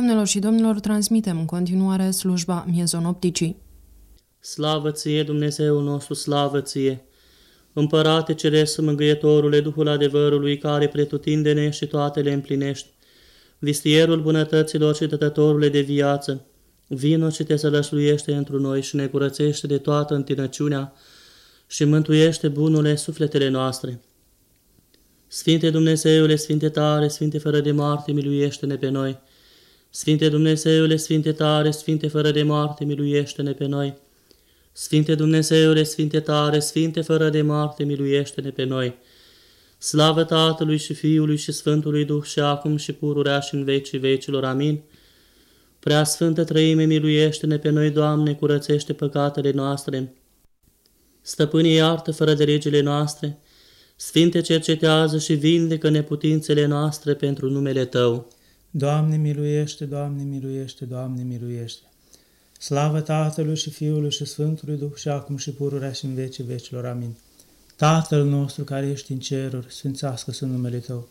Doamnelor și domnilor, transmitem în continuare slujba miezon opticii. Slavă ție, Dumnezeu nostru, slavă ție! Împărate Ceresc, Mângâietorule, Duhul adevărului, care pretutindene și toate le împlinești, vistierul bunătăților și dătătorule de viață, vino și te sălășluiește întru noi și ne curățește de toată întinăciunea și mântuiește bunule sufletele noastre. Sfinte Dumnezeule, Sfinte tare, Sfinte fără de moarte, miluiește-ne pe noi. Sfinte Dumnezeule, Sfinte tare, Sfinte fără de moarte, miluiește-ne pe noi. Sfinte Dumnezeule, Sfinte tare, Sfinte fără de moarte, miluiește-ne pe noi. Slavă Tatălui și Fiului și Sfântului Duh și acum și pururea și în vecii vecilor. Amin. Prea Sfântă Trăime, miluiește-ne pe noi, Doamne, curățește păcatele noastre. Stăpânii iartă fără de legile noastre, Sfinte cercetează și vindecă neputințele noastre pentru numele Tău. Doamne miluiește, Doamne miluiește, Doamne miluiește. Slavă Tatălui și Fiului și Sfântului Duh și acum și pururea și în vecii vecilor. Amin. Tatăl nostru care ești în ceruri, sfințească-se numele Tău.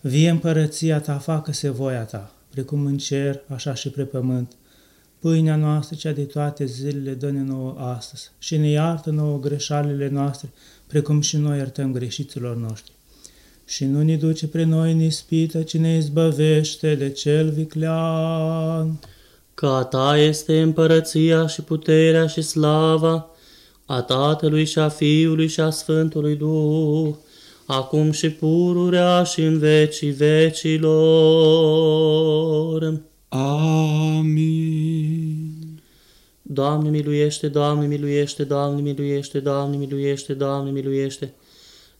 Vie împărăția Ta, facă-se voia Ta, precum în cer, așa și pe pământ. Pâinea noastră, cea de toate zilele, dă-ne nouă astăzi și ne iartă nouă greșalele noastre, precum și noi iertăm greșiților noștri. Și nu ne duce pre noi în ispită, ci ne izbăvește de cel viclean. Ca ta este împărăția și puterea și slava a Tatălui și a Fiului și a Sfântului Duh, acum și pururea și în vecii vecilor. Amin. Doamne miluiește, Doamne miluiește, Doamne miluiește, Doamne miluiește, Doamne miluiește. Doamne miluiește,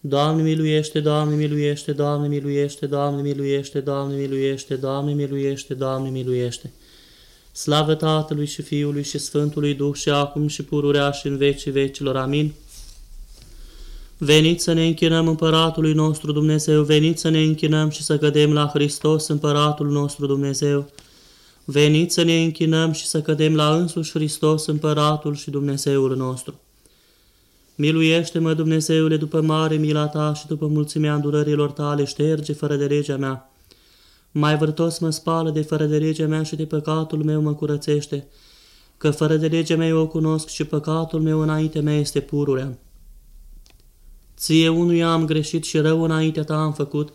Doamne miluiește, Doamne miluiește, Doamne miluiește, Doamne miluiește, Doamne miluiește, Doamne miluiește. Slavă Tatălui și Fiului și Sfântului Duh și acum și pururea și în vecii vecilor. Amin. Veniți să ne închinăm împăratului nostru Dumnezeu, veniți să ne închinăm și să cădem la Hristos, împăratul nostru Dumnezeu. Veniți să ne închinăm și să cădem la însuși Hristos, împăratul și Dumnezeul nostru. Miluiește-mă, Dumnezeule, după mare mila ta și după mulțimea îndurărilor tale, șterge fără de legea mea. Mai vârtos mă spală de fără de legea mea și de păcatul meu mă curățește, că fără de legea mea eu o cunosc și păcatul meu înainte mea este pururea. Ție unuia am greșit și rău înaintea ta am făcut,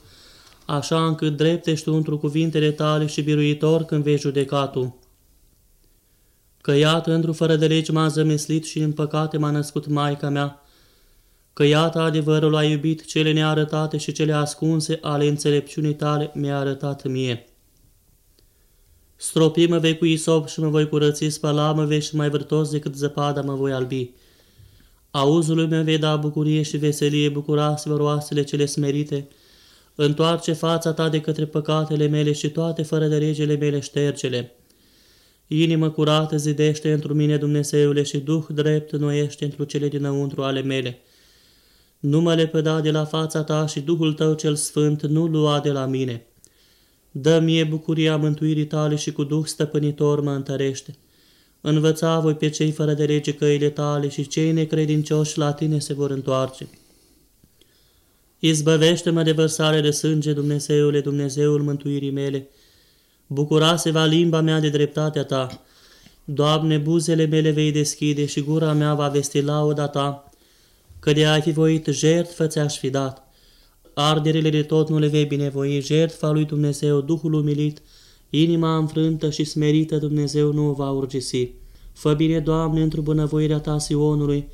așa încât drept ești ștu într cuvintele tale și biruitor când vei judeca tu. Că iată, într fără de legi m-a zămislit și în păcate m-a născut Maica mea, că iată adevărul a iubit cele nearătate și cele ascunse ale înțelepciunii tale mi-a arătat mie. Stropi mă vei cu isop și mă voi curăți, spăla mă vei și mai vârtos decât zăpada mă voi albi. Auzului meu vei da bucurie și veselie, bucurați-vă roasele cele smerite, întoarce fața ta de către păcatele mele și toate fără de regele mele ștergele. Inimă curată zidește într mine, Dumnezeule, și Duh drept noiește într cele dinăuntru ale mele. Nu mă lepăda de la fața ta și Duhul tău cel sfânt nu lua de la mine. Dă mie bucuria mântuirii tale și cu Duh stăpânitor mă întărește. Învăța voi pe cei fără de lege căile tale și cei necredincioși la tine se vor întoarce. Izbăvește-mă de vărsare de sânge, Dumnezeule, Dumnezeul mântuirii mele. Bucurase va limba mea de dreptatea ta. Doamne, buzele mele vei deschide și gura mea va vesti lauda ta, că de ai fi voit jertfă ți-aș fi dat. Arderile de tot nu le vei binevoi, jertfa lui Dumnezeu, Duhul umilit, inima înfrântă și smerită Dumnezeu nu o va urgisi. Fă bine, Doamne, într-o bunăvoirea ta Sionului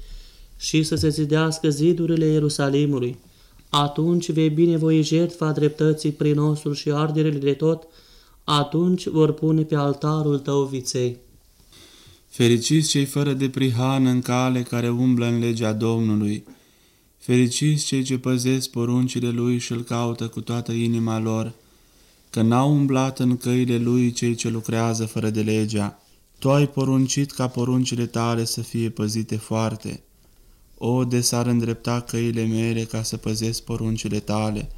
și să se zidească zidurile Ierusalimului. Atunci vei binevoi jertfa dreptății prin osul și arderile de tot, atunci vor pune pe altarul tău viței. Fericiți cei fără de prihană în cale care umblă în legea Domnului. Fericiți cei ce păzesc poruncile Lui și îl caută cu toată inima lor, că n-au umblat în căile Lui cei ce lucrează fără de legea. Tu ai poruncit ca poruncile tale să fie păzite foarte. O, de s-ar îndrepta căile mele ca să păzesc poruncile tale,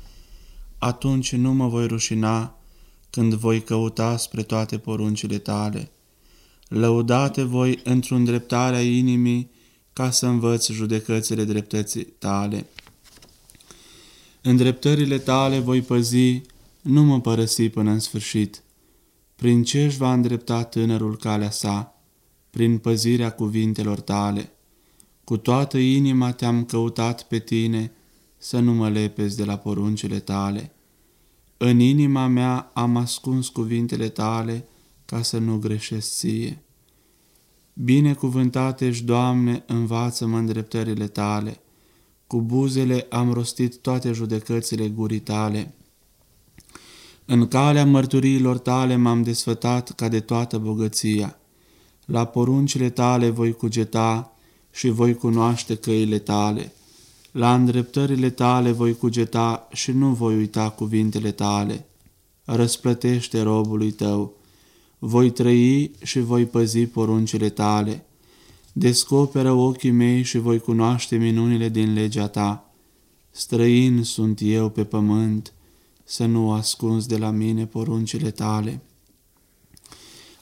atunci nu mă voi rușina când voi căuta spre toate poruncile tale. Lăudate voi într-o îndreptare a inimii ca să învăț judecățile dreptății tale. Îndreptările tale voi păzi, nu mă părăsi până în sfârșit. Prin ce își va îndrepta tânărul calea sa? Prin păzirea cuvintelor tale. Cu toată inima te-am căutat pe tine, să nu mă lepezi de la poruncile tale. În inima mea am ascuns cuvintele tale, ca să nu greșesc ție. Binecuvântat ești, Doamne, învață-mă îndreptările tale. Cu buzele am rostit toate judecățile gurii tale. În calea mărturiilor tale m-am desfătat ca de toată bogăția. La poruncile tale voi cugeta și voi cunoaște căile tale. La îndreptările tale voi cugeta și nu voi uita cuvintele tale. Răsplătește robului tău. Voi trăi și voi păzi poruncile tale. Descoperă ochii mei și voi cunoaște minunile din legea ta. Străin sunt eu pe pământ, să nu ascunzi de la mine poruncile tale.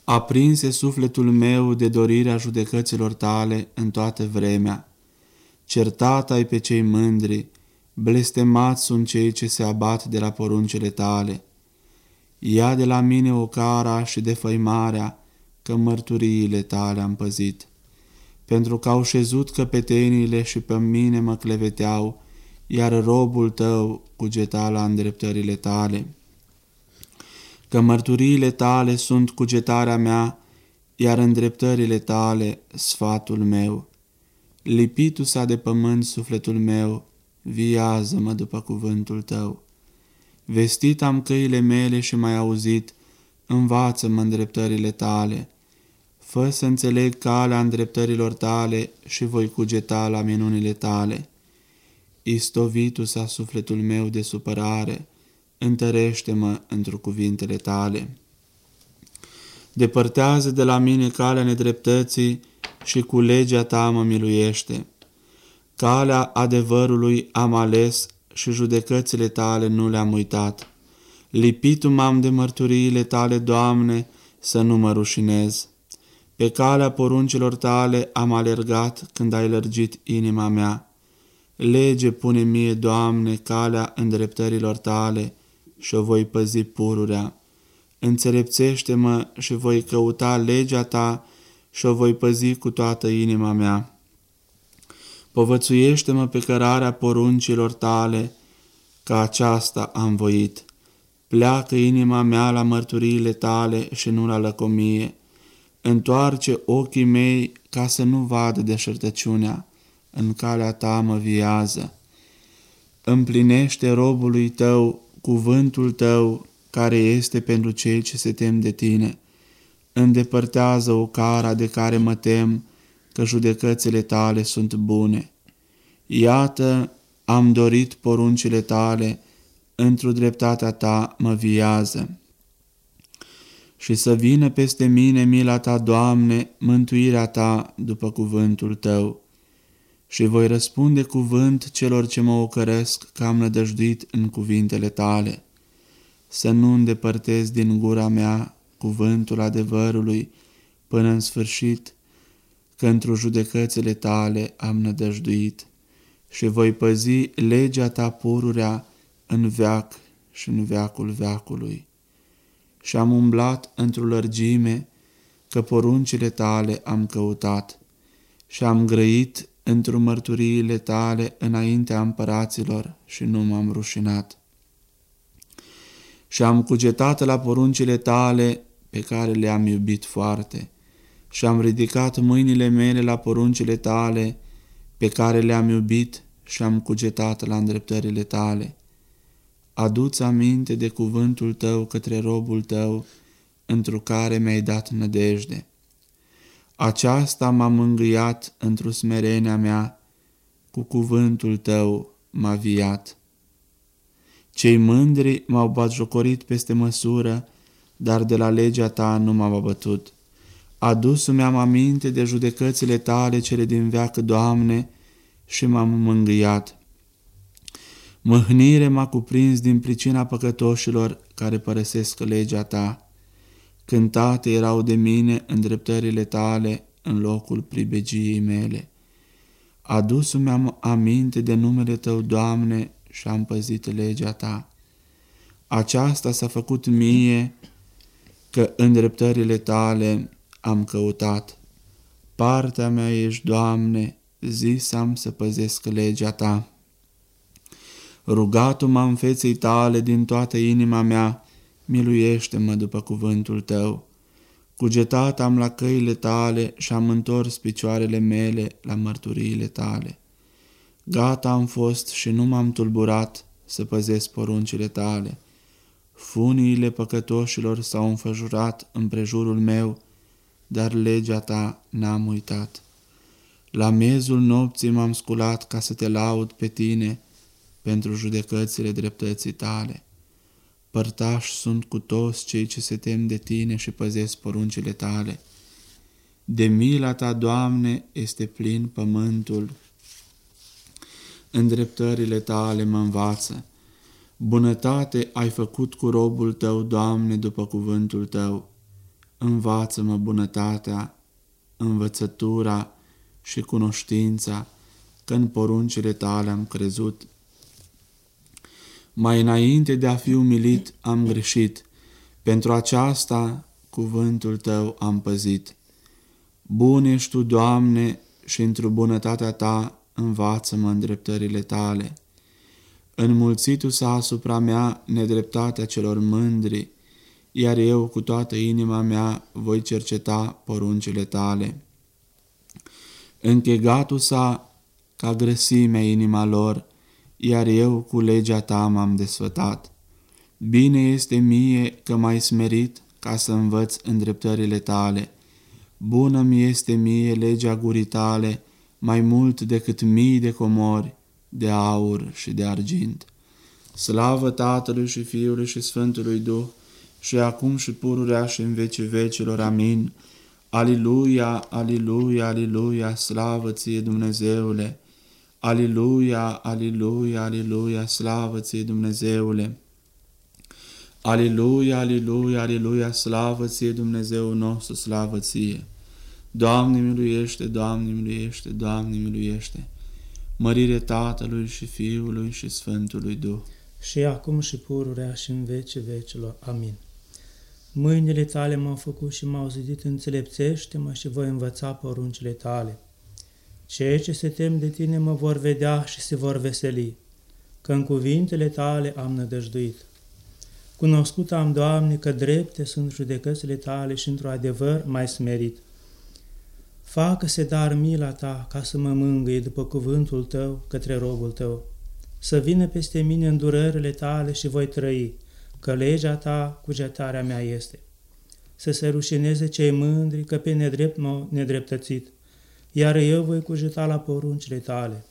Aprinse sufletul meu de dorirea judecăților tale în toată vremea. Certat ai pe cei mândri, blestemați sunt cei ce se abat de la poruncile tale. Ia de la mine o cara și de făimarea, că mărturiile tale am păzit. Pentru că au șezut căpetenile și pe mine mă cleveteau, iar robul tău cugeta la îndreptările tale. Că mărturiile tale sunt cugetarea mea, iar îndreptările tale sfatul meu. Lipitu s-a de pământ sufletul meu, viază-mă după cuvântul tău. Vestit am căile mele și mai auzit, învață-mă îndreptările tale. Fă să înțeleg calea îndreptărilor tale și voi cugeta la minunile tale. Istovitu s-a sufletul meu de supărare, întărește-mă într cuvintele tale. Depărtează de la mine calea nedreptății și cu legea ta mă miluiește. Calea adevărului am ales și judecățile tale nu le-am uitat. Lipitu m-am de mărturiile tale, Doamne, să nu mă rușinez. Pe calea poruncilor tale am alergat când ai lărgit inima mea. Lege pune mie, Doamne, calea îndreptărilor tale și o voi păzi pururea. Înțelepțește-mă și voi căuta legea ta și o voi păzi cu toată inima mea. Povățuiește-mă pe cărarea poruncilor tale, ca aceasta am voit. Pleacă inima mea la mărturiile tale și nu la lăcomie. Întoarce ochii mei ca să nu vadă deșertăciunea. În calea ta mă viază. Împlinește robului tău cuvântul tău care este pentru cei ce se tem de tine. Îndepărtează o cara de care mă tem, că judecățile tale sunt bune. Iată, am dorit poruncile tale, într-o dreptatea ta mă viază. Și să vină peste mine mila ta, Doamne, mântuirea ta după cuvântul tău. Și voi răspunde cuvânt celor ce mă ocăresc că am nădăjduit în cuvintele tale. Să nu îndepărtez din gura mea cuvântul adevărului până în sfârșit, că într-o judecățile tale am nădăjduit și voi păzi legea ta pururea în veac și în veacul veacului. Și am umblat într-o lărgime, că poruncile tale am căutat și am grăit într-o mărturiile tale înaintea împăraților și nu m-am rușinat. Și am cugetat la poruncile tale pe care le-am iubit foarte și am ridicat mâinile mele la poruncile tale pe care le-am iubit și am cugetat la îndreptările tale. Aduți aminte de cuvântul tău către robul tău, într-o care mi-ai dat nădejde. Aceasta m-a mângâiat într-o smerenia mea, cu cuvântul tău m-a viat. Cei mândri m-au batjocorit peste măsură, dar de la legea ta nu m-am abătut. Adus-mi am aminte de judecățile tale cele din veacă, Doamne, și m-am mângâiat. Mâhnire m-a cuprins din pricina păcătoșilor care părăsesc legea ta. Cântate erau de mine îndreptările tale în locul pribegiei mele. Adus-mi am aminte de numele Tău, Doamne, și am păzit legea Ta. Aceasta s-a făcut mie că îndreptările tale am căutat. Partea mea ești, Doamne, zis am să păzesc legea ta. Rugatul m-am feței tale din toată inima mea, miluiește-mă după cuvântul tău. Cugetat am la căile tale și am întors picioarele mele la mărturiile tale. Gata am fost și nu m-am tulburat să păzesc poruncile tale. Funiile păcătoșilor s-au înfăjurat împrejurul meu, dar legea ta n-am uitat. La mezul nopții m-am sculat ca să te laud pe tine pentru judecățile dreptății tale. Părtași sunt cu toți cei ce se tem de tine și păzesc poruncile tale. De mila ta, Doamne, este plin pământul. Îndreptările tale mă învață. Bunătate ai făcut cu robul tău, Doamne, după cuvântul tău. Învață-mă bunătatea, învățătura și cunoștința, că în poruncile tale am crezut. Mai înainte de a fi umilit, am greșit. Pentru aceasta, cuvântul tău am păzit. Bun ești tu, Doamne, și într-o bunătatea ta învață-mă îndreptările tale. Înmulțitu s-a asupra mea nedreptatea celor mândri, iar eu cu toată inima mea voi cerceta poruncile tale. Închegatul s-a ca grăsimea inima lor, iar eu cu legea ta m-am desfătat. Bine este mie că m-ai smerit ca să învăț îndreptările tale. Bună mi este mie legea gurii tale, mai mult decât mii de comori, de aur și de argint. Slavă Tatălui și Fiului și Sfântului Duh, și acum și pururea și în vecii vecilor. Amin. Aliluia, aliluia, aliluia, slavă ție Dumnezeule! Aliluia, aliluia, aliluia, slavă ție Dumnezeule! Aliluia, aliluia, aliluia, slavă ție Dumnezeu nostru, slavă ție! Doamne miluiește, Doamne miluiește, Doamne miluiește! Mărire Tatălui și Fiului și Sfântului Duh! Și acum și pururea și în vece vecilor. Amin. Mâinile tale m-au făcut și m-au zidit, înțelepțește-mă și voi învăța poruncile tale. Cei ce se tem de tine mă vor vedea și se vor veseli, că în cuvintele tale am nădăjduit. Cunoscut am, Doamne, că drepte sunt judecățile tale și într-o adevăr mai smerit. Facă-se dar mila ta ca să mă mângâie după cuvântul tău către robul tău. Să vină peste mine îndurările tale și voi trăi, că legea ta cugetarea mea este. Să se rușineze cei mândri, că pe nedrept m-au nedreptățit, iar eu voi cugeta la poruncile tale.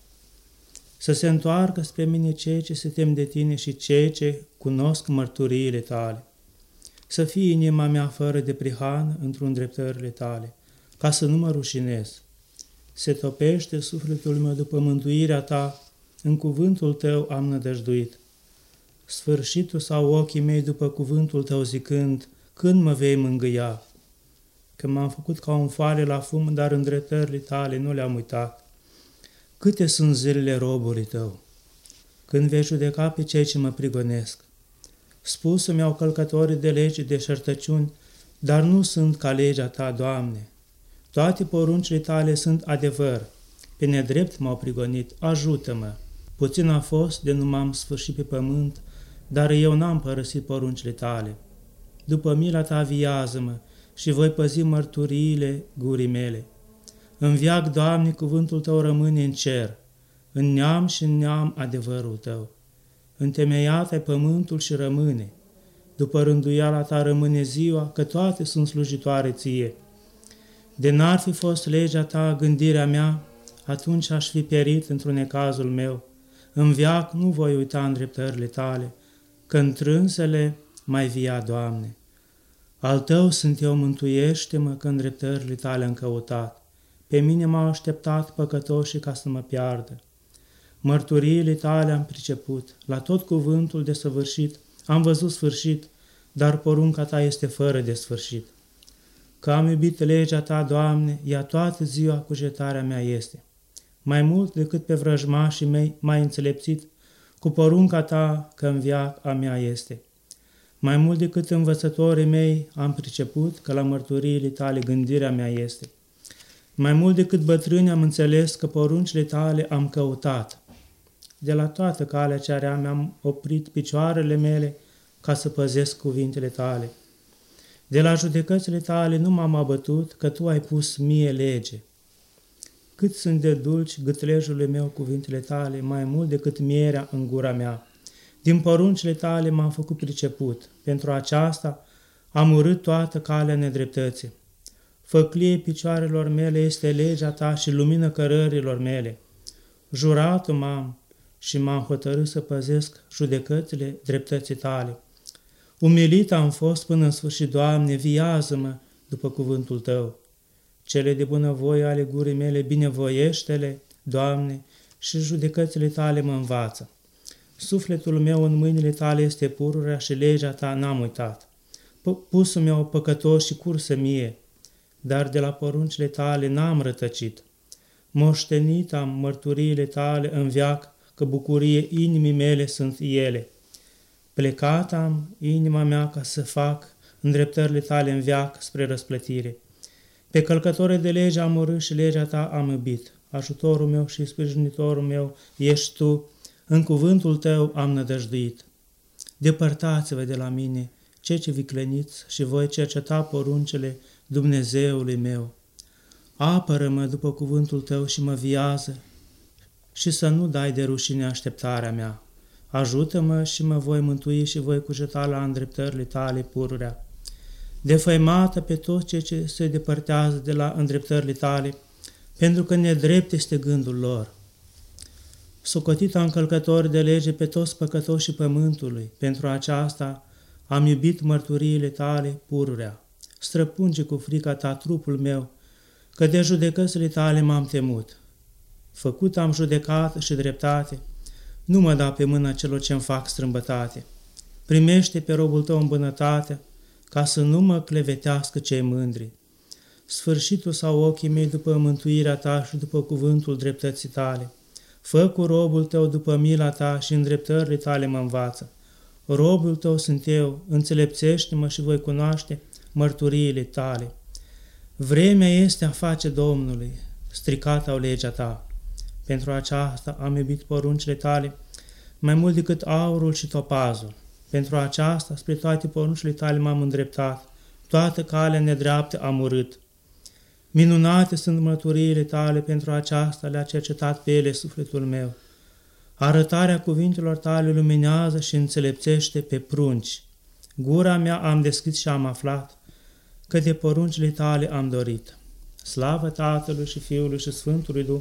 Să se întoarcă spre mine cei ce se tem de tine și cei ce cunosc mărturiile tale. Să fie inima mea fără de prihană într-un îndreptările tale, ca să nu mă rușinez. Se topește sufletul meu după mântuirea ta, în cuvântul tău am nădăjduit sfârșitul sau ochii mei după cuvântul tău zicând, când mă vei mângâia? Că m-am făcut ca un fare la fum, dar îndreptările tale nu le-am uitat. Câte sunt zilele robului tău? Când vei judeca pe cei ce mă prigonesc? Spus mi-au călcătorii de lege de șertăciuni, dar nu sunt ca legea ta, Doamne. Toate poruncile tale sunt adevăr. Pe nedrept m-au prigonit, ajută-mă. Puțin a fost de nu m-am sfârșit pe pământ, dar eu n-am părăsit poruncile tale. După mila ta viază-mă și voi păzi mărturiile gurii mele. În viac, Doamne, cuvântul tău rămâne în cer, în neam și în neam adevărul tău. Întemeiat ai pământul și rămâne. După rânduiala ta rămâne ziua, că toate sunt slujitoare ție. De n-ar fi fost legea ta gândirea mea, atunci aș fi pierit într-un necazul meu. În viac nu voi uita îndreptările tale, că întrânsele mai via, Doamne. Al Tău sunt eu, mântuiește-mă, că îndreptările Tale am căutat. Pe mine m-au așteptat păcătoșii ca să mă piardă. Mărturiile Tale am priceput, la tot cuvântul de săvârșit, am văzut sfârșit, dar porunca Ta este fără de sfârșit. Că am iubit legea Ta, Doamne, ea toată ziua cu jetarea mea este. Mai mult decât pe vrăjmașii mei mai înțelepțit, cu porunca ta că în viac a mea este. Mai mult decât învățătorii mei am priceput că la mărturiile tale gândirea mea este. Mai mult decât bătrâni am înțeles că poruncile tale am căutat. De la toată calea ce area mi-am oprit picioarele mele ca să păzesc cuvintele tale. De la judecățile tale nu m-am abătut că tu ai pus mie lege. Cât sunt de dulci gâtlejul meu cuvintele tale, mai mult decât mierea în gura mea. Din poruncile tale m-am făcut priceput. Pentru aceasta am urât toată calea nedreptății. Făclie picioarelor mele este legea ta și lumină cărărilor mele. Juratul m-am și m-am hotărât să păzesc judecățile dreptății tale. Umilit am fost până în sfârșit, Doamne, viază-mă după cuvântul Tău. Cele de bunăvoie ale gurii mele, binevoiește-le, Doamne, și judecățile Tale mă învață. Sufletul meu în mâinile Tale este pururea și legea Ta n-am uitat. Pusul meu păcătos și cursă mie, dar de la poruncile Tale n-am rătăcit. Moștenit am mărturiile Tale în viac, că bucurie inimii mele sunt ele. Plecat am inima mea ca să fac îndreptările tale în viac spre răsplătire. Pe călcătoare de lege am urât și legea ta am iubit. Ajutorul meu și sprijinitorul meu ești tu, în cuvântul tău am nădăjduit. Depărtați-vă de la mine, cei ce vicleniți și voi cerceta poruncele Dumnezeului meu. Apără-mă după cuvântul tău și mă viază și să nu dai de rușine așteptarea mea. Ajută-mă și mă voi mântui și voi cuceta la îndreptările tale pururea. Defăimată pe toți cei ce se depărtează de la îndreptările tale, pentru că nedrept este gândul lor. Socotit încălcători de lege pe toți păcătoșii pământului, pentru aceasta am iubit mărturiile tale pururea. Străpunge cu frica ta trupul meu, că de judecățile tale m-am temut. Făcut am judecată și dreptate, nu mă da pe mâna celor ce-mi fac strâmbătate. Primește pe robul tău în bunătate, ca să nu mă clevetească cei mândri. Sfârșitul sau ochii mei după mântuirea ta și după cuvântul dreptății tale. Fă cu robul tău după mila ta și îndreptările tale mă învață. Robul tău sunt eu, înțelepțește-mă și voi cunoaște mărturiile tale. Vremea este a face Domnului, stricată au legea ta. Pentru aceasta am iubit poruncile tale mai mult decât aurul și topazul. Pentru aceasta, spre toate poruncile tale m-am îndreptat, toată calea nedreaptă am urât. Minunate sunt măturiile tale, pentru aceasta le-a cercetat pe ele sufletul meu. Arătarea cuvintelor tale luminează și înțelepțește pe prunci. Gura mea am deschis și am aflat, că de poruncile tale am dorit. Slavă Tatălui și Fiului și Sfântului Duh,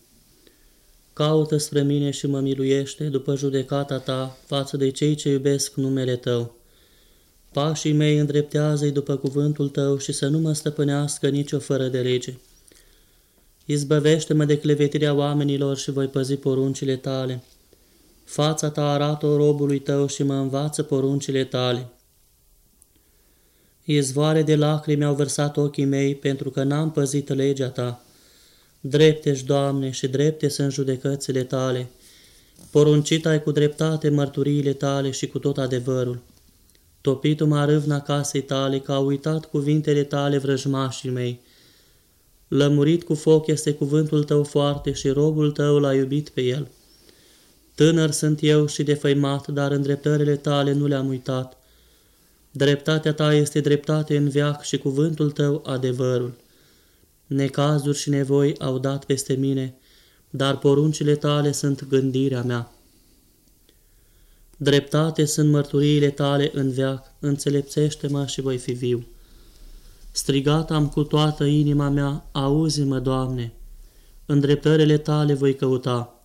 Caută spre mine și mă miluiește după judecata ta față de cei ce iubesc numele tău. Pașii mei îndreptează-i după cuvântul tău și să nu mă stăpânească nicio fără de lege. Izbăvește-mă de clevetirea oamenilor și voi păzi poruncile tale. Fața ta arată-o robului tău și mă învață poruncile tale. Izvoare de lacrimi au vărsat ochii mei pentru că n-am păzit legea ta. Drepte Doamne, și drepte sunt judecățile Tale. Poruncit ai cu dreptate mărturiile Tale și cu tot adevărul. Topitul mă râvna casei Tale, că au uitat cuvintele Tale vrăjmașii mei. Lămurit cu foc este cuvântul Tău foarte și robul Tău l-a iubit pe el. Tânăr sunt eu și defăimat, dar îndreptările Tale nu le-am uitat. Dreptatea Ta este dreptate în viac și cuvântul Tău adevărul. Necazuri și nevoi au dat peste mine, dar poruncile tale sunt gândirea mea. Dreptate sunt mărturiile tale în veac, înțelepțește-mă și voi fi viu. Strigat am cu toată inima mea, auzi-mă, Doamne, îndreptările tale voi căuta.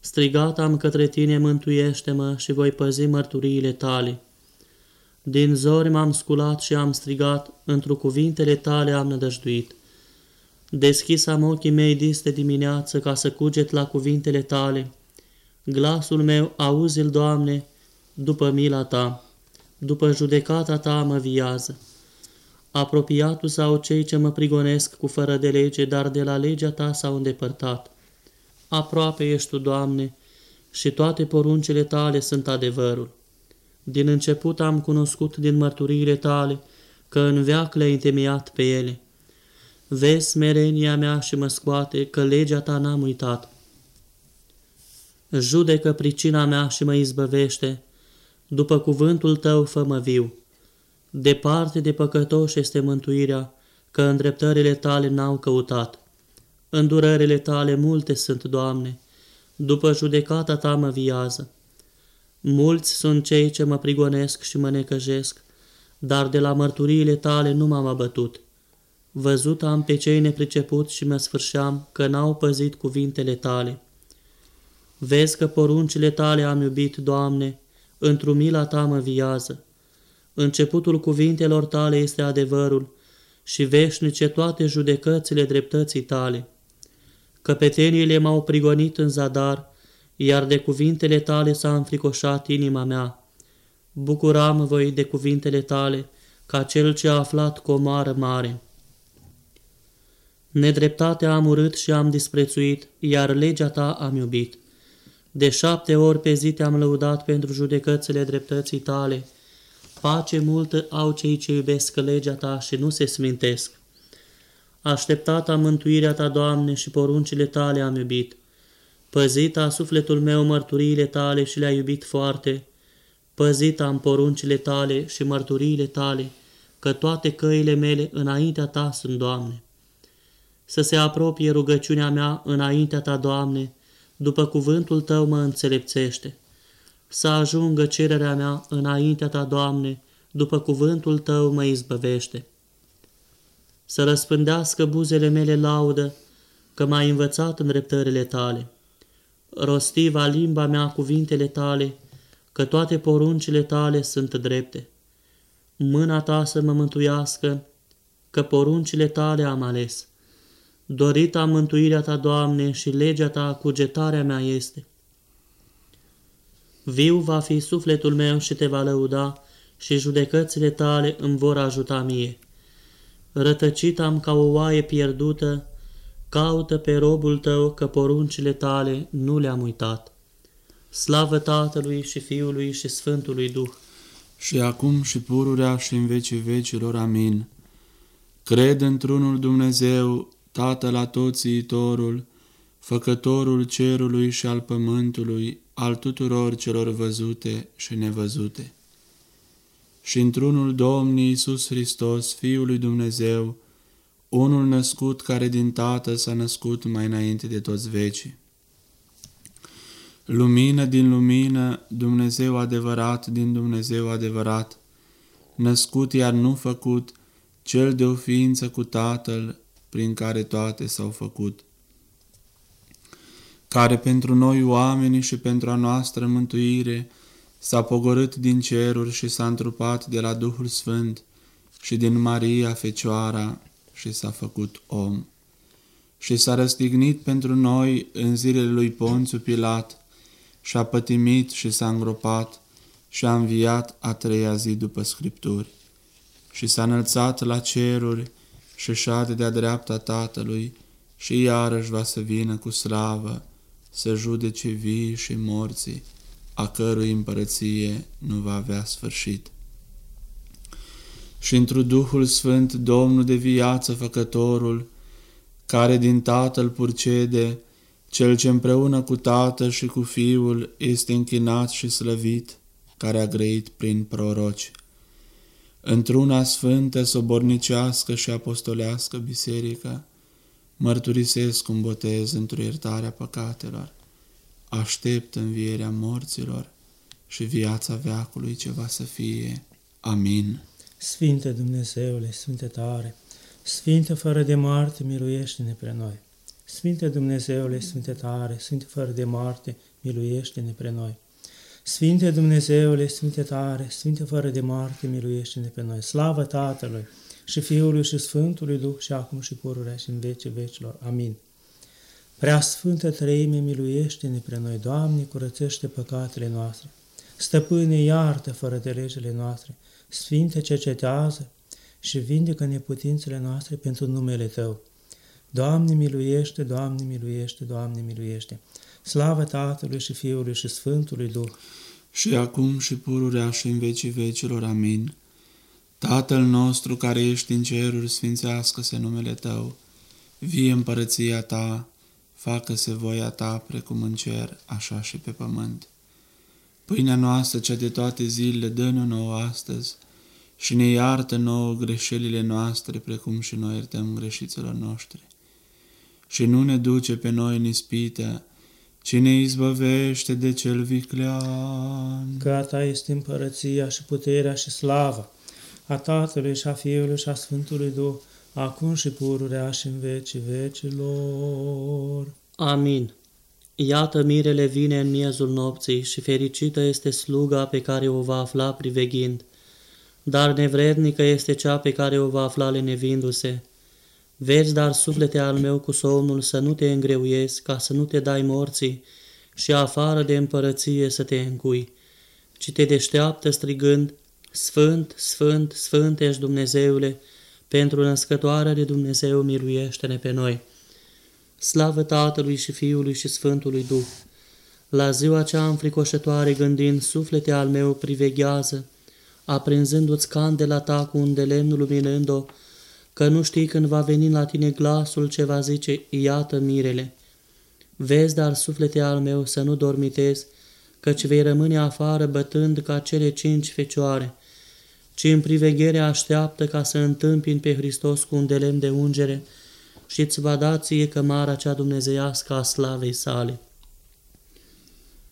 Strigat am către tine, mântuiește-mă și voi păzi mărturiile tale. Din zori m-am sculat și am strigat, într cuvintele tale am nădăjduit. Deschis am ochii mei dis de dimineață ca să cuget la cuvintele tale. Glasul meu, auzi-l, Doamne, după mila ta, după judecata ta mă viază. Apropiatul sau cei ce mă prigonesc cu fără de lege, dar de la legea ta s-au îndepărtat. Aproape ești tu, Doamne, și toate poruncile tale sunt adevărul. Din început am cunoscut din mărturiile tale că în veac le-ai întemeiat pe ele. Vezi smerenia mea și mă scoate că legea ta n-am uitat. Judecă pricina mea și mă izbăvește, după cuvântul tău fă-mă viu. Departe de păcătoși este mântuirea, că îndreptările tale n-au căutat. Îndurările tale multe sunt, Doamne, după judecata ta mă viază. Mulți sunt cei ce mă prigonesc și mă necăjesc, dar de la mărturiile tale nu m-am abătut. Văzut am pe cei nepriceput și mă sfârșeam că n-au păzit cuvintele tale. Vezi că poruncile tale am iubit, Doamne, într-o mila ta mă viază. Începutul cuvintelor tale este adevărul și veșnice toate judecățile dreptății tale. Căpeteniile m-au prigonit în zadar, iar de cuvintele tale s-a înfricoșat inima mea. Bucuram voi de cuvintele tale, ca cel ce a aflat comoară mare. Nedreptatea am urât și am disprețuit, iar legea ta am iubit. De șapte ori pe zi te-am lăudat pentru judecățile dreptății tale. Pace multă au cei ce iubesc legea ta și nu se smintesc. Așteptat am mântuirea ta, Doamne, și poruncile tale am iubit. Păzit a sufletul meu mărturiile tale și le-a iubit foarte. Păzit am poruncile tale și mărturiile tale, că toate căile mele înaintea ta sunt, Doamne. Să se apropie rugăciunea mea înaintea ta, Doamne, după cuvântul tău mă înțelepțește. Să ajungă cererea mea înaintea ta, Doamne, după cuvântul tău mă izbăvește să răspândească buzele mele laudă, că m-ai învățat în dreptările tale. Rostiva limba mea cuvintele tale, că toate poruncile tale sunt drepte. Mâna ta să mă mântuiască, că poruncile tale am ales. Dorita mântuirea ta, Doamne, și legea ta cugetarea mea este. Viu va fi sufletul meu și te va lăuda, și judecățile tale îmi vor ajuta mie rătăcit am ca o oaie pierdută, caută pe robul tău că poruncile tale nu le-am uitat. Slavă Tatălui și Fiului și Sfântului Duh! Și acum și pururea și în vecii vecilor. Amin. Cred într-unul Dumnezeu, Tatăl atoțiitorul, Făcătorul cerului și al pământului, al tuturor celor văzute și nevăzute și într-unul Domnii Iisus Hristos, Fiul lui Dumnezeu, unul născut care din Tată s-a născut mai înainte de toți vecii. Lumină din lumină, Dumnezeu adevărat din Dumnezeu adevărat, născut iar nu făcut, cel de o ființă cu Tatăl, prin care toate s-au făcut, care pentru noi oamenii și pentru a noastră mântuire s-a pogorât din ceruri și s-a întrupat de la Duhul Sfânt și din Maria Fecioara și s-a făcut om. Și s-a răstignit pentru noi în zilele lui Ponțiu Pilat și a pătimit și s-a îngropat și a înviat a treia zi după Scripturi și s-a înălțat la ceruri și șade de-a dreapta Tatălui și iarăși va să vină cu slavă să judece vii și morții a cărui împărăție nu va avea sfârșit. Și într Duhul Sfânt, Domnul de viață făcătorul, care din Tatăl purcede, cel ce împreună cu Tatăl și cu Fiul este închinat și slăvit, care a grăit prin proroci. Într-una sfântă, sobornicească și apostolească biserică, mărturisesc un botez într-o iertarea păcatelor aștept învierea morților și viața veacului ce va să fie. Amin. Sfinte Dumnezeule, Sfinte tare, Sfinte fără de moarte, miluiește-ne pre noi. Sfinte Dumnezeule, Sfinte tare, Sfinte fără de moarte, miluiește-ne pre noi. Sfinte Dumnezeule, Sfinte tare, Sfinte fără de moarte, miluiește-ne pe noi. Slavă Tatălui și Fiului și Sfântului Duh și acum și pururea și în vece vecilor. Amin. Prea Sfântă Trăime, miluiește-ne pre noi, Doamne, curățește păcatele noastre. Stăpâne, iartă fără de legile noastre. Sfinte, cercetează și vindecă neputințele noastre pentru numele Tău. Doamne, miluiește, Doamne, miluiește, Doamne, miluiește. Slavă Tatălui și Fiului și Sfântului Duh. Și acum și pururea și în vecii vecilor. Amin. Tatăl nostru care ești în ceruri, sfințească-se numele Tău. Vie împărăția Ta, facă-se voia Ta precum în cer, așa și pe pământ. Pâinea noastră, cea de toate zilele, dă-ne nouă astăzi și ne iartă nouă greșelile noastre, precum și noi iertăm greșiților noștri. Și nu ne duce pe noi în ispită, ci ne izbăvește de cel viclean. Că a Ta este împărăția și puterea și slava, a Tatălui și a Fiului și a Sfântului Duh, acum și pururea și în vecii vecilor. Amin. Iată mirele vine în miezul nopții și fericită este sluga pe care o va afla priveghind, dar nevrednică este cea pe care o va afla lenevindu-se. Vezi, dar suflete al meu cu somnul să nu te îngreuiesc, ca să nu te dai morții și afară de împărăție să te încui, ci te deșteaptă strigând, Sfânt, Sfânt, Sfânt ești Dumnezeule, pentru născătoarea de Dumnezeu miluiește-ne pe noi. Slavă Tatălui și Fiului și Sfântului Duh! La ziua cea înfricoșătoare gândind, suflete al meu priveghează, aprinzându-ți candela ta cu un de lemn luminând-o, că nu știi când va veni la tine glasul ce va zice, iată mirele. Vezi, dar suflete al meu, să nu dormitezi, căci vei rămâne afară bătând ca cele cinci fecioare, ci în priveghere așteaptă ca să întâmpin pe Hristos cu un de lemn de ungere, și îți va da ție cămara cea dumnezeiască a slavei sale.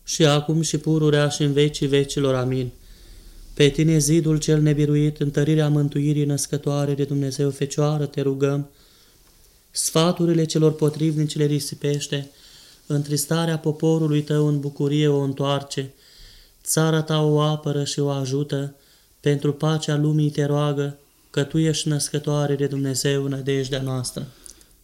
Și acum și pururea și în vecii vecilor, amin. Pe tine, zidul cel nebiruit, întărirea mântuirii născătoare de Dumnezeu Fecioară, te rugăm, sfaturile celor potrivnici le risipește, întristarea poporului tău în bucurie o întoarce, țara ta o apără și o ajută, pentru pacea lumii te roagă, că Tu ești născătoare de Dumnezeu, nădejdea noastră.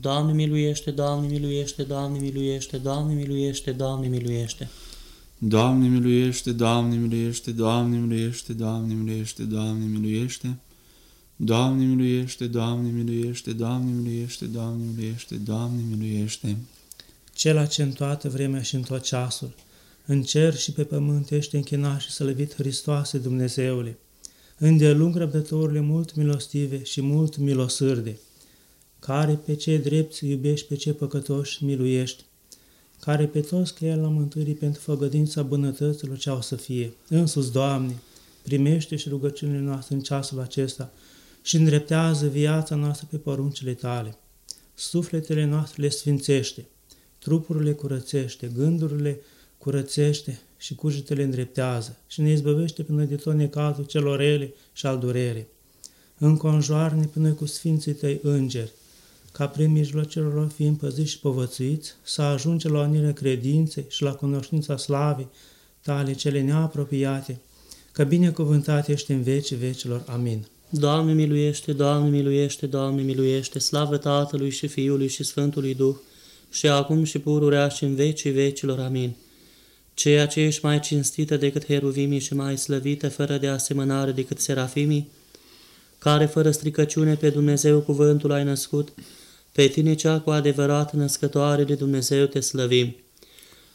Doamne miluiește, Doamne miluiește, Doamne miluiește, Doamne miluiește. Doamne miluiește, Doamne miluiește, Doamne miluiește, Doamne miluiește, Doamne miluiește. Doamne miluiește, Doamne miluiește, Doamne miluiește, Doamne miluiește, Doamne miluiește. Cela ce în toată vremea și în tot ceasul, în cer și pe pământ ești închinat și slăvit Hristoase Dumnezeule, îndelung răbdătorile mult milostive și mult milosârde, care pe cei drepți iubești, pe cei păcătoși miluiești, care pe toți creier la mântuirii pentru făgădința bunătăților ce au să fie. Însuți, Doamne, primește și rugăciunile noastre în ceasul acesta și îndreptează viața noastră pe poruncile Tale. Sufletele noastre le sfințește, trupurile curățește, gândurile curățește și cugetele îndreptează și ne izbăvește pe noi de tot necazul celor rele și al durere. Înconjoarne pe noi cu sfinții tăi îngeri, ca prin mijlocelor lor fiind păziți și povățuiți, să ajunge la unirea credinței și la cunoștința slavei tale cele neapropiate, că binecuvântat ești în vecii vecilor. Amin. Doamne miluiește, Doamne miluiește, Doamne miluiește, slavă Tatălui și Fiului și Sfântului Duh, și acum și pururea și în vecii vecilor. Amin. Ceea ce ești mai cinstită decât heruvimii și mai slăvită fără de asemănare decât serafimii, care fără stricăciune pe Dumnezeu cuvântul ai născut, pe tine cea cu adevărat născătoare de Dumnezeu te slăvim.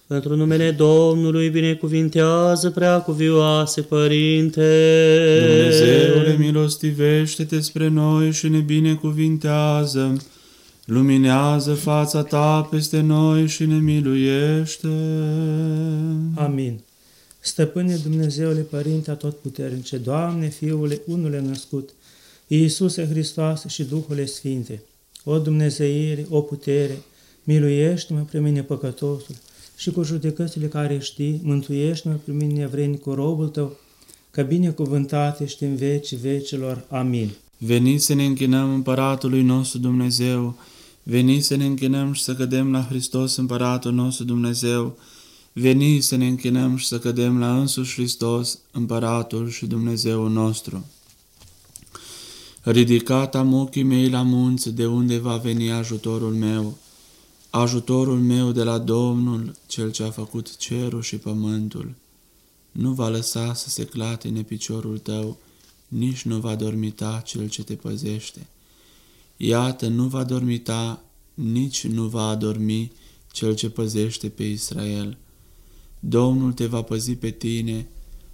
Pentru numele Domnului binecuvintează prea cuvioase, Părinte. Dumnezeule, milostivește-te spre noi și ne binecuvintează. Luminează fața ta peste noi și ne miluiește. Amin. Stăpâne Dumnezeule Părinte Atotputernice, Doamne, Fiule, unule născut, Iisuse Hristos și Duhule Sfinte, o Dumnezeire, o putere, miluiește-mă pe mine păcătosul și cu judecățile care știi, mântuiește-mă pe mine cu robul tău, că binecuvântat ești în vecii vecilor. Amin. Veniți să ne închinăm împăratului nostru Dumnezeu, veniți să ne închinăm și să cădem la Hristos împăratul nostru Dumnezeu, veniți să ne închinăm și să cădem la însuși Hristos, împăratul și Dumnezeu nostru. Ridicat am ochii mei la munți, de unde va veni ajutorul meu, ajutorul meu de la Domnul, Cel ce a făcut cerul și pământul. Nu va lăsa să se clatine piciorul tău, nici nu va dormita Cel ce te păzește. Iată, nu va dormita, nici nu va adormi Cel ce păzește pe Israel. Domnul te va păzi pe tine,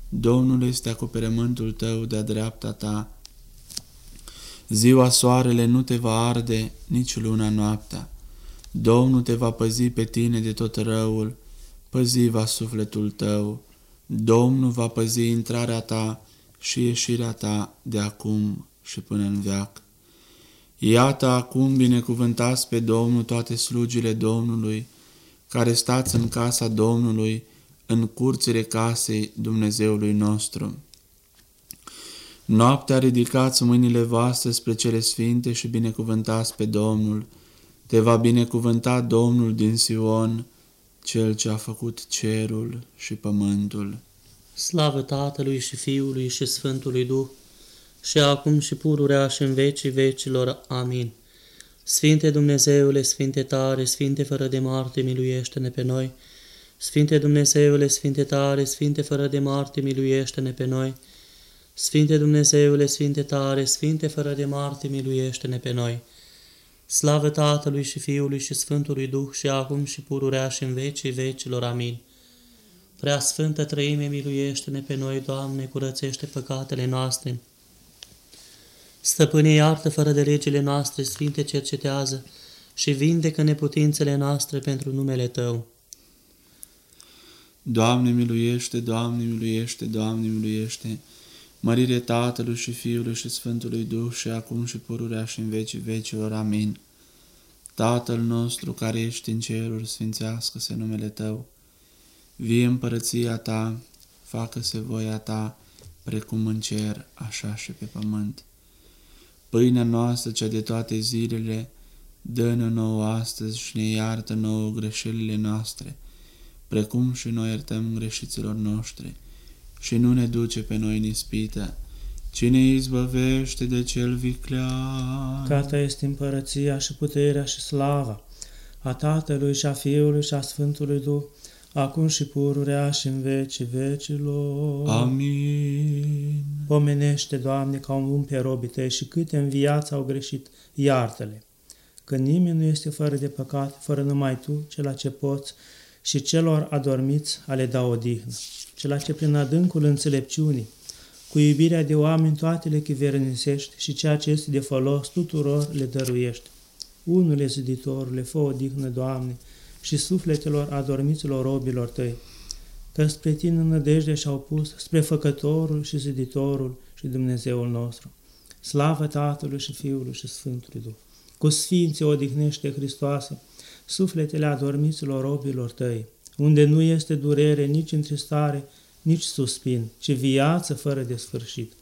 Domnul este acoperământul tău de-a dreapta ta. Ziua soarele nu te va arde, nici luna noaptea. Domnul te va păzi pe tine de tot răul, păzi va sufletul tău. Domnul va păzi intrarea ta și ieșirea ta de acum și până în veac. Iată acum binecuvântați pe Domnul toate slugile Domnului, care stați în casa Domnului, în curțile casei Dumnezeului nostru. Noaptea ridicați mâinile voastre spre cele sfinte și binecuvântați pe Domnul. Te va binecuvânta Domnul din Sion, Cel ce a făcut cerul și pământul. Slavă Tatălui și Fiului și Sfântului Duh, și acum și pururea și în vecii vecilor. Amin. Sfinte Dumnezeule, Sfinte tare, Sfinte fără de moarte, miluiește-ne pe noi. Sfinte Dumnezeule, Sfinte tare, Sfinte fără de moarte, miluiește-ne pe noi. Sfinte Dumnezeule, Sfinte tare, Sfinte fără de moarte, miluiește-ne pe noi. Slavă Tatălui și Fiului și Sfântului Duh și acum și pururea și în vecii vecilor. Amin. Prea Sfântă Trăime, miluiește-ne pe noi, Doamne, curățește păcatele noastre. Stăpâne, iartă fără de legile noastre, Sfinte, cercetează și vindecă neputințele noastre pentru numele Tău. Doamne, miluiește, Doamne, miluiește, Doamne, miluiește, mărire Tatălui și Fiului și Sfântului Duh și acum și pururea și în vecii vecilor. Amin. Tatăl nostru care ești în ceruri, sfințească-se numele Tău, vie împărăția Ta, facă-se voia Ta, precum în cer, așa și pe pământ. Pâinea noastră, cea de toate zilele, dă-ne nouă astăzi și ne iartă nouă greșelile noastre, precum și noi iertăm greșiților noștri, și nu ne duce pe noi în ispită, ci ne izbăvește de cel viclean. Cata este împărăția și puterea și slava a Tatălui și a Fiului și a Sfântului Duh, acum și pururea și în vecii vecilor. Amin. Pomenește, Doamne, ca un bun pe robii tăi și câte în viață au greșit, iartă-le. Că nimeni nu este fără de păcat, fără numai Tu, cel ce poți, și celor adormiți a le da odihnă. Cela ce prin adâncul înțelepciunii, cu iubirea de oameni toate le chivernisești și ceea ce este de folos tuturor le dăruiești. Unule ziditorule, fă odihnă, Doamne, și sufletelor adormiților robilor tăi, că spre tine nădejde și-au pus, spre făcătorul și ziditorul și Dumnezeul nostru. Slavă Tatălui și Fiului și Sfântului Duh! Cu sfinții odihnește Hristoase, sufletele adormiților robilor tăi, unde nu este durere nici întristare, nici suspin, ci viață fără de sfârșit.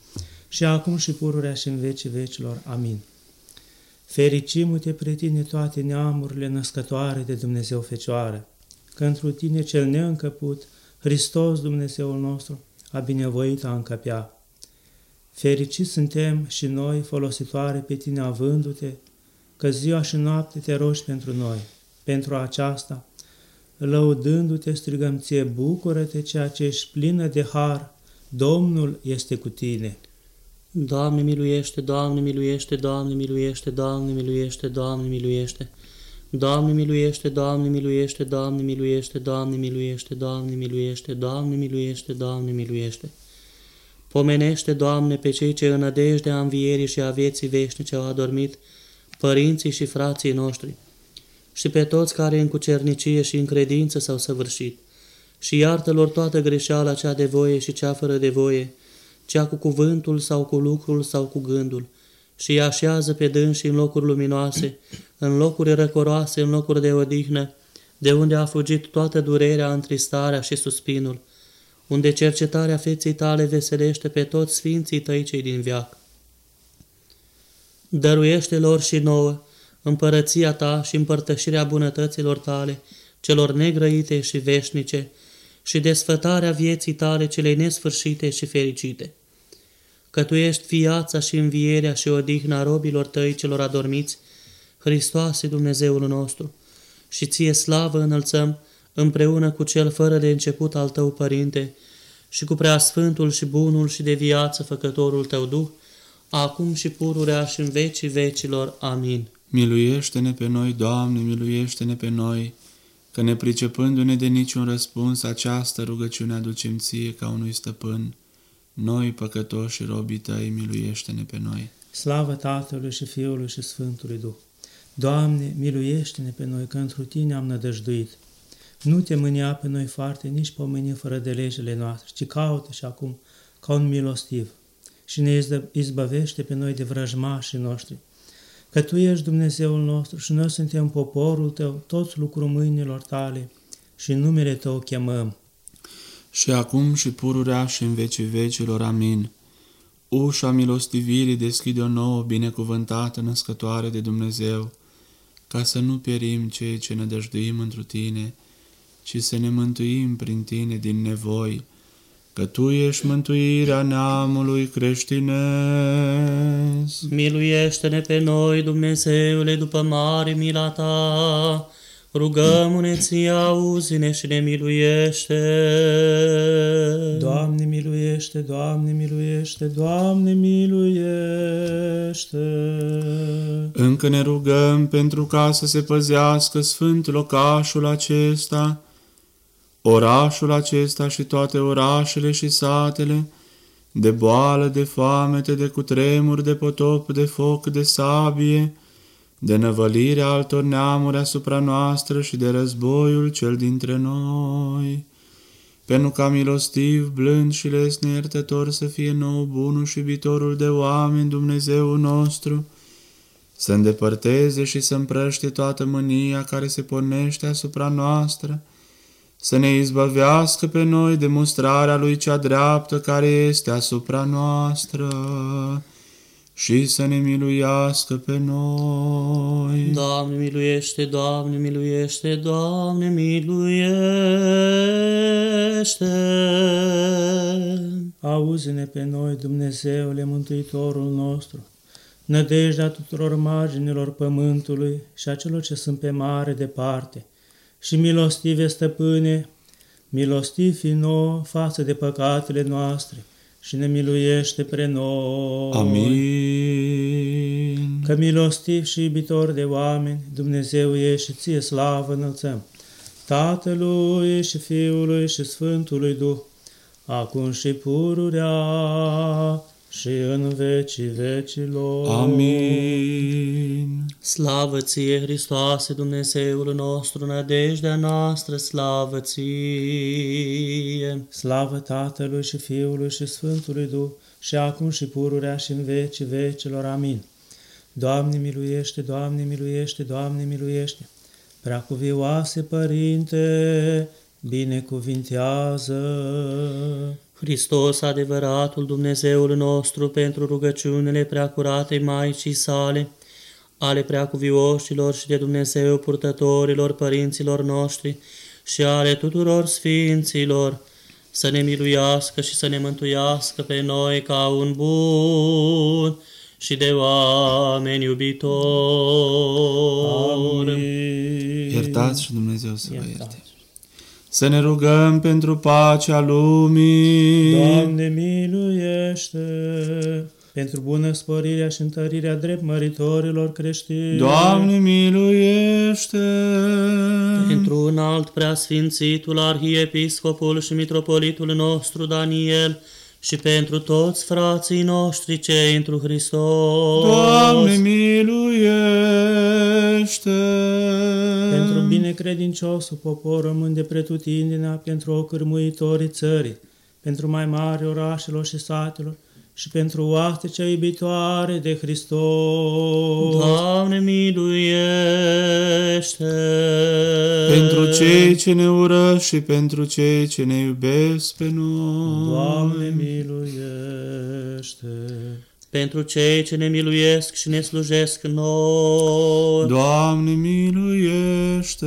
Și acum și pururea și în vecii vecilor. Amin. Fericim-te pre tine toate neamurile născătoare de Dumnezeu Fecioară, că întru tine cel neîncăput, Hristos Dumnezeul nostru, a binevoit a încăpea. Fericiți suntem și noi folositoare pe tine avându-te, că ziua și noapte te rogi pentru noi. Pentru aceasta, lăudându-te, strigăm ție, bucură-te ceea ce ești plină de har, Domnul este cu tine. Doamne miluiește, Doamne miluiește, Doamne miluiește, Doamne miluiește, Doamne miluiește. Doamne miluiește, Doamne miluiește, Doamne miluiește, Doamne miluiește, Doamne miluiește, Doamne miluiește, Doamne miluiește. Pomenește, Doamne, pe cei ce în nădejdea învierii și a vieții veșnice au adormit, părinții și frații noștri, și pe toți care în cucernicie și în credință s-au săvârșit, și iartă-lor toată greșeala cea de voie și cea fără de voie, cea cu cuvântul sau cu lucrul sau cu gândul, și îi așează pe dânsi în locuri luminoase, în locuri răcoroase, în locuri de odihnă, de unde a fugit toată durerea, întristarea și suspinul, unde cercetarea feței tale veselește pe toți sfinții tăi cei din viac. Dăruiește lor și nouă împărăția ta și împărtășirea bunătăților tale, celor negrăite și veșnice, și desfătarea vieții tale celei nesfârșite și fericite. Că tu ești viața și învierea și odihna robilor tăi celor adormiți, Hristoase Dumnezeul nostru, și ție slavă înălțăm împreună cu cel fără de început al tău, Părinte, și cu preasfântul și bunul și de viață făcătorul tău Duh, acum și pururea și în vecii vecilor. Amin. Miluiește-ne pe noi, Doamne, miluiește-ne pe noi, că ne pricepându-ne de niciun răspuns, această rugăciune aducem ție ca unui stăpân. Noi, păcătoși și robii tăi, miluiește-ne pe noi. Slavă Tatălui și Fiului și Sfântului Duh! Doamne, miluiește-ne pe noi, că întru Tine am nădăjduit. Nu te mânia pe noi foarte, nici pomeni fără de legile noastre, ci caută și acum ca un milostiv și ne izbăvește pe noi de vrăjmașii noștri. Că Tu ești Dumnezeul nostru și noi suntem poporul Tău, toți lucru mâinilor Tale și în numele Tău chemăm. Și acum și pururea și în vecii vecilor. Amin. Ușa milostivirii deschide o nouă binecuvântată născătoare de Dumnezeu, ca să nu pierim cei ce ne dăjduim întru Tine, ci să ne mântuim prin Tine din nevoi, că Tu ești mântuirea neamului creștinesc. Miluiește-ne pe noi, Dumnezeule, după mare mila Ta, rugăm-ne ție, auzi-ne și ne miluiește. Doamne miluiește, Doamne miluiește, Doamne miluiește. Încă ne rugăm pentru ca să se păzească sfânt locașul acesta, orașul acesta și toate orașele și satele, de boală, de foamete, de cutremur, de potop, de foc, de sabie, de năvălirea altor neamuri asupra noastră și de războiul cel dintre noi. Pentru ca milostiv, blând și lesne iertător să fie nou bunul și iubitorul de oameni Dumnezeu nostru, să îndepărteze și să împrăște toată mânia care se pornește asupra noastră, să ne izbăvească pe noi de mustrarea Lui cea dreaptă care este asupra noastră și să ne miluiască pe noi. Doamne miluiește, Doamne miluiește, Doamne miluiește. Auzi-ne pe noi, Dumnezeule, Mântuitorul nostru, nădejdea tuturor marginilor pământului și a celor ce sunt pe mare departe, și milostive stăpâne, milostiv fi nouă față de păcatele noastre și ne miluiește pre noi. Amin. Că milostiv și iubitor de oameni, Dumnezeu e și ție slavă înălțăm, Tatălui și Fiului și Sfântului Duh, acum și pururea și în vecii vecilor. Amin. Slavă ție, Hristoase, Dumnezeul nostru, nădejdea noastră, slavă ție. Slavă Tatălui și Fiului și Sfântului Duh, și acum și pururea și în vecii vecilor. Amin. Doamne miluiește, Doamne miluiește, Doamne miluiește. Preacuvioase Părinte, binecuvintează. Hristos, adevăratul Dumnezeul nostru, pentru rugăciunile preacuratei Maicii sale, ale preacuvioșilor și de Dumnezeu purtătorilor părinților noștri și ale tuturor sfinților, să ne miluiască și să ne mântuiască pe noi ca un bun și de oameni iubitori. Amin. Iertați și Dumnezeu să vă Iertați. ierte. Să ne rugăm pentru pacea lumii. Doamne miluiește! Pentru bună sporirea și întărirea drept măritorilor creștini. Doamne miluiește! Pentru un alt preasfințitul arhiepiscopul și mitropolitul nostru Daniel și pentru toți frații noștri cei întru Hristos. Doamne, miluiește! Pentru binecredinciosul popor rămân de pretutindenea, pentru ocârmuitorii țării, pentru mai mari orașelor și satelor, și pentru oaste cea iubitoare de Hristos. Doamne, miluiește! Pentru cei ce ne urăsc și pentru cei ce ne iubesc pe noi. Doamne, miluiește! Pentru cei ce ne miluiesc și ne slujesc noi. Doamne, miluiește!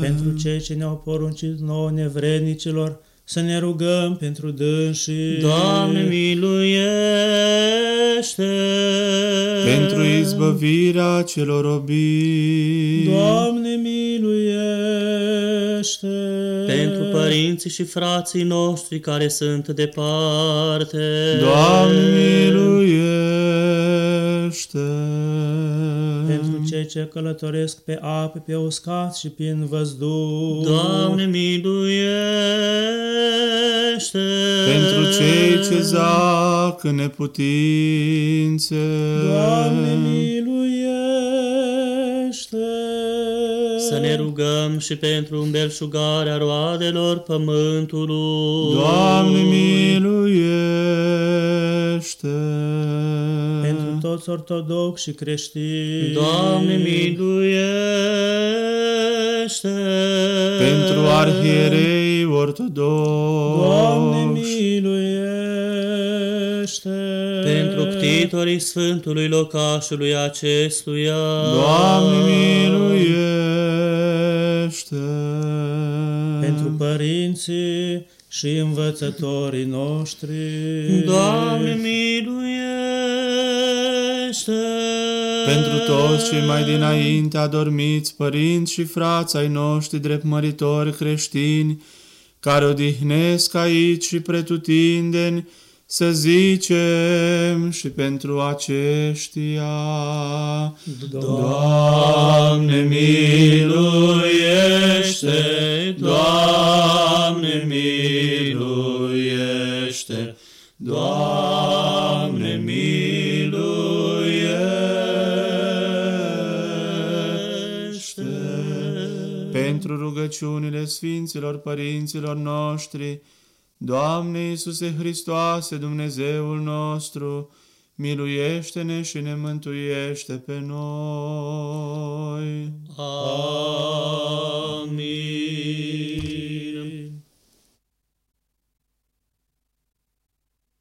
Pentru cei ce ne-au poruncit nouă nevrednicilor, să ne rugăm pentru dânsii. Doamne, miluiește! Pentru izbăvirea celor robii. Doamne, miluiește! Pentru părinții și frații noștri care sunt departe. Doamne, miluiește! Pentru cei ce călătoresc pe ape, pe uscat și prin văzduh. Doamne, miluiește! Pentru cei ce zac în neputințe. Doamne, miluiește! Să ne rugăm și pentru îmbelșugarea roadelor pământului. Doamne, miluiește! Pentru toți ortodoxi și creștini. Doamne, miluiește! Pentru arhierei ortodoxi. Doamne, miluiește! Pentru ctitorii Sfântului locașului acestuia. Doamne, miluiește! Pentru părinții și învățătorii noștri. Doamne, miluiește! Pentru toți cei mai dinainte adormiți, părinți și frați ai noștri drept măritori creștini, care odihnesc aici și pretutindeni, să zicem și pentru aceștia. Doamne, miluiește! Doamne, miluiește! Doamne, pentru rugăciunile Sfinților Părinților noștri, Doamne Iisuse Hristoase, Dumnezeul nostru, miluiește-ne și ne mântuiește pe noi. Amin.